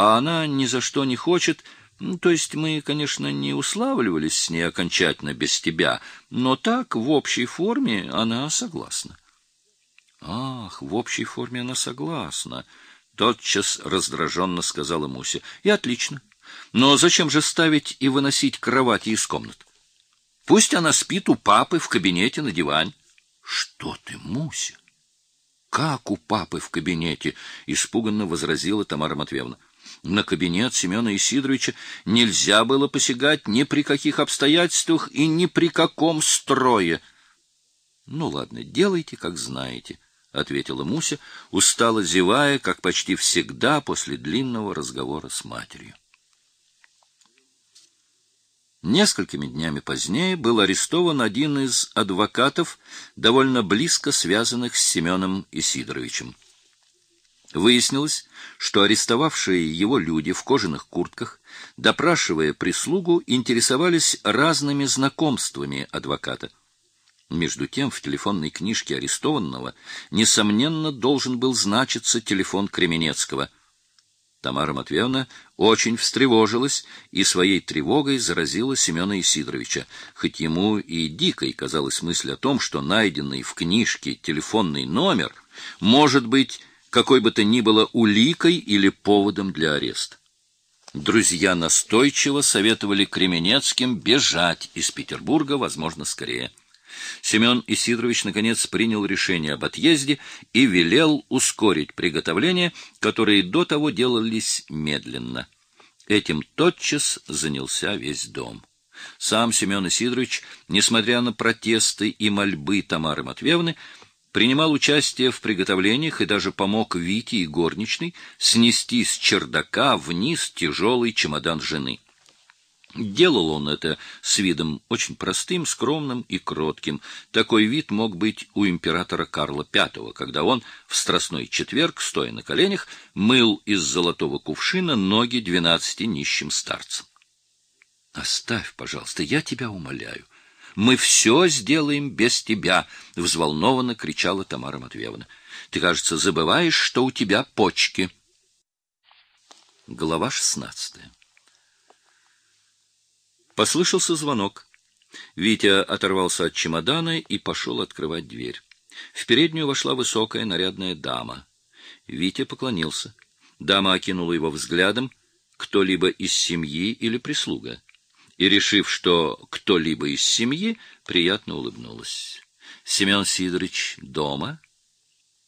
а она ни за что не хочет... Ну, то есть мы, конечно, не уславливались с ней окончательно без тебя, но так, в общей форме, она согласна. Ах, в общей форме она согласна, тотчас раздраженно сказала Муся. И отлично. Но зачем же ставить и выносить кровати из комнат? Пусть она спит у папы в кабинете на диване. Что ты, Муся? Как у папы в кабинете? испуганно возразила Тамара Матвеевна. На кабинет Семена Исидоровича нельзя было посягать ни при каких обстоятельствах и ни при каком строе. Ну ладно, делайте, как знаете, ответила Муся, устало зевая, как почти всегда после длинного разговора с матерью. Несколькими днями позднее был арестован один из адвокатов, довольно близко связанных с Семеном Исидоровичем. Выяснилось, что арестовавшие его люди в кожаных куртках, допрашивая прислугу, интересовались разными знакомствами адвоката. Между тем, в телефонной книжке арестованного, несомненно, должен был значиться телефон Кременецкого. Тамара Матвеевна очень встревожилась и своей тревогой заразила Семена Исидоровича, хоть ему и дикой казалась мысль о том, что найденный в книжке телефонный номер может быть какой бы то ни было уликой или поводом для ареста. Друзья настойчиво советовали Кременецким бежать из Петербурга, возможно, скорее. Семен Исидорович, наконец, принял решение об отъезде и велел ускорить приготовления, которые до того делались медленно. Этим тотчас занялся весь дом. Сам Семен Исидорович, несмотря на протесты и мольбы Тамары Матвеевны, принимал участие в приготовлениях и даже помог Вите и горничной снести с чердака вниз тяжелый чемодан жены. Делал он это с видом очень простым, скромным и кротким. Такой вид мог быть у императора Карла V, когда он в страстной четверг, стоя на коленях, мыл из золотого кувшина ноги двенадцати нищим старцам. — Оставь, пожалуйста, я тебя умоляю. Мы все сделаем без тебя, — взволнованно кричала Тамара Матвеевна. — Ты, кажется, забываешь, что у тебя почки. Глава шестнадцатая Послышался звонок. Витя оторвался от чемодана и пошел открывать дверь. В переднюю вошла высокая нарядная дама. Витя поклонился. Дама окинула его взглядом, кто-либо из семьи или прислуга и, решив, что кто-либо из семьи, приятно улыбнулась. Семен Сидорович дома?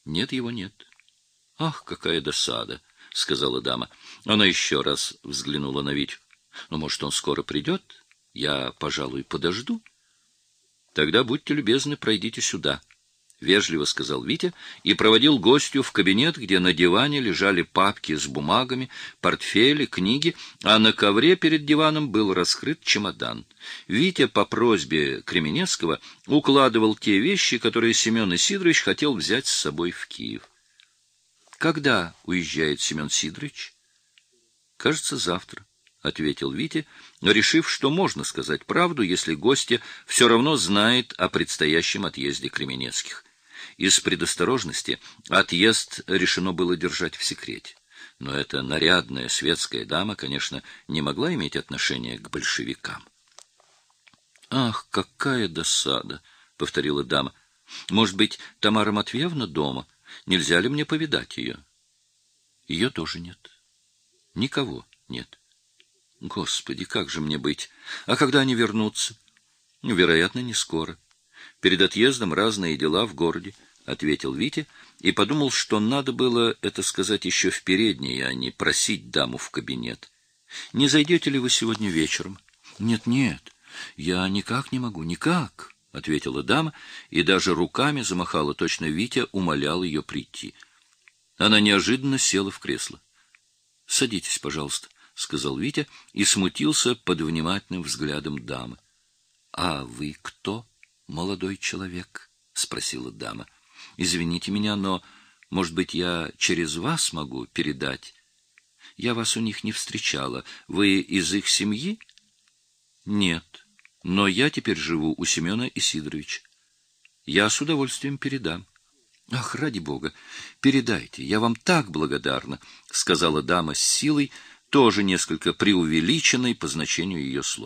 Нет, его нет. Ах, какая досада, сказала дама. Она еще раз взглянула на Витю. Ну, может, он скоро придет? Я, пожалуй, подожду. Тогда будьте любезны, пройдите сюда вежливо сказал Витя и проводил гостью в кабинет, где на диване лежали папки с бумагами, портфели, книги, а на ковре перед диваном был раскрыт чемодан. Витя по просьбе Кременецкого укладывал те вещи, которые Семен Сидорович хотел взять с собой в Киев. Когда уезжает Семен Сидорович? Кажется, завтра. — ответил Витя, решив, что можно сказать правду, если гостья все равно знает о предстоящем отъезде Кременецких. Из предосторожности отъезд решено было держать в секрете. Но эта нарядная светская дама, конечно, не могла иметь отношения к большевикам. «Ах, какая досада!» — повторила дама. «Может быть, Тамара Матвеевна дома? Нельзя ли мне повидать ее?» «Ее тоже нет. Никого нет. Господи, как же мне быть? А когда они вернутся?» «Вероятно, не скоро. Перед отъездом разные дела в городе, — ответил Витя и подумал, что надо было это сказать еще в передней, а не просить даму в кабинет. — Не зайдете ли вы сегодня вечером? Нет, — Нет-нет, я никак не могу, никак, — ответила дама и даже руками замахала, точно Витя умолял ее прийти. Она неожиданно села в кресло. — Садитесь, пожалуйста, — сказал Витя и смутился под внимательным взглядом дамы. — А вы кто? — молодой человек? — спросила дама. — Извините меня, но, может быть, я через вас могу передать? Я вас у них не встречала. Вы из их семьи? — Нет, но я теперь живу у Семена Исидоровича. Я с удовольствием передам. Ах, ради бога, передайте, я вам так благодарна, сказала дама с силой, тоже несколько преувеличенной по значению ее слов.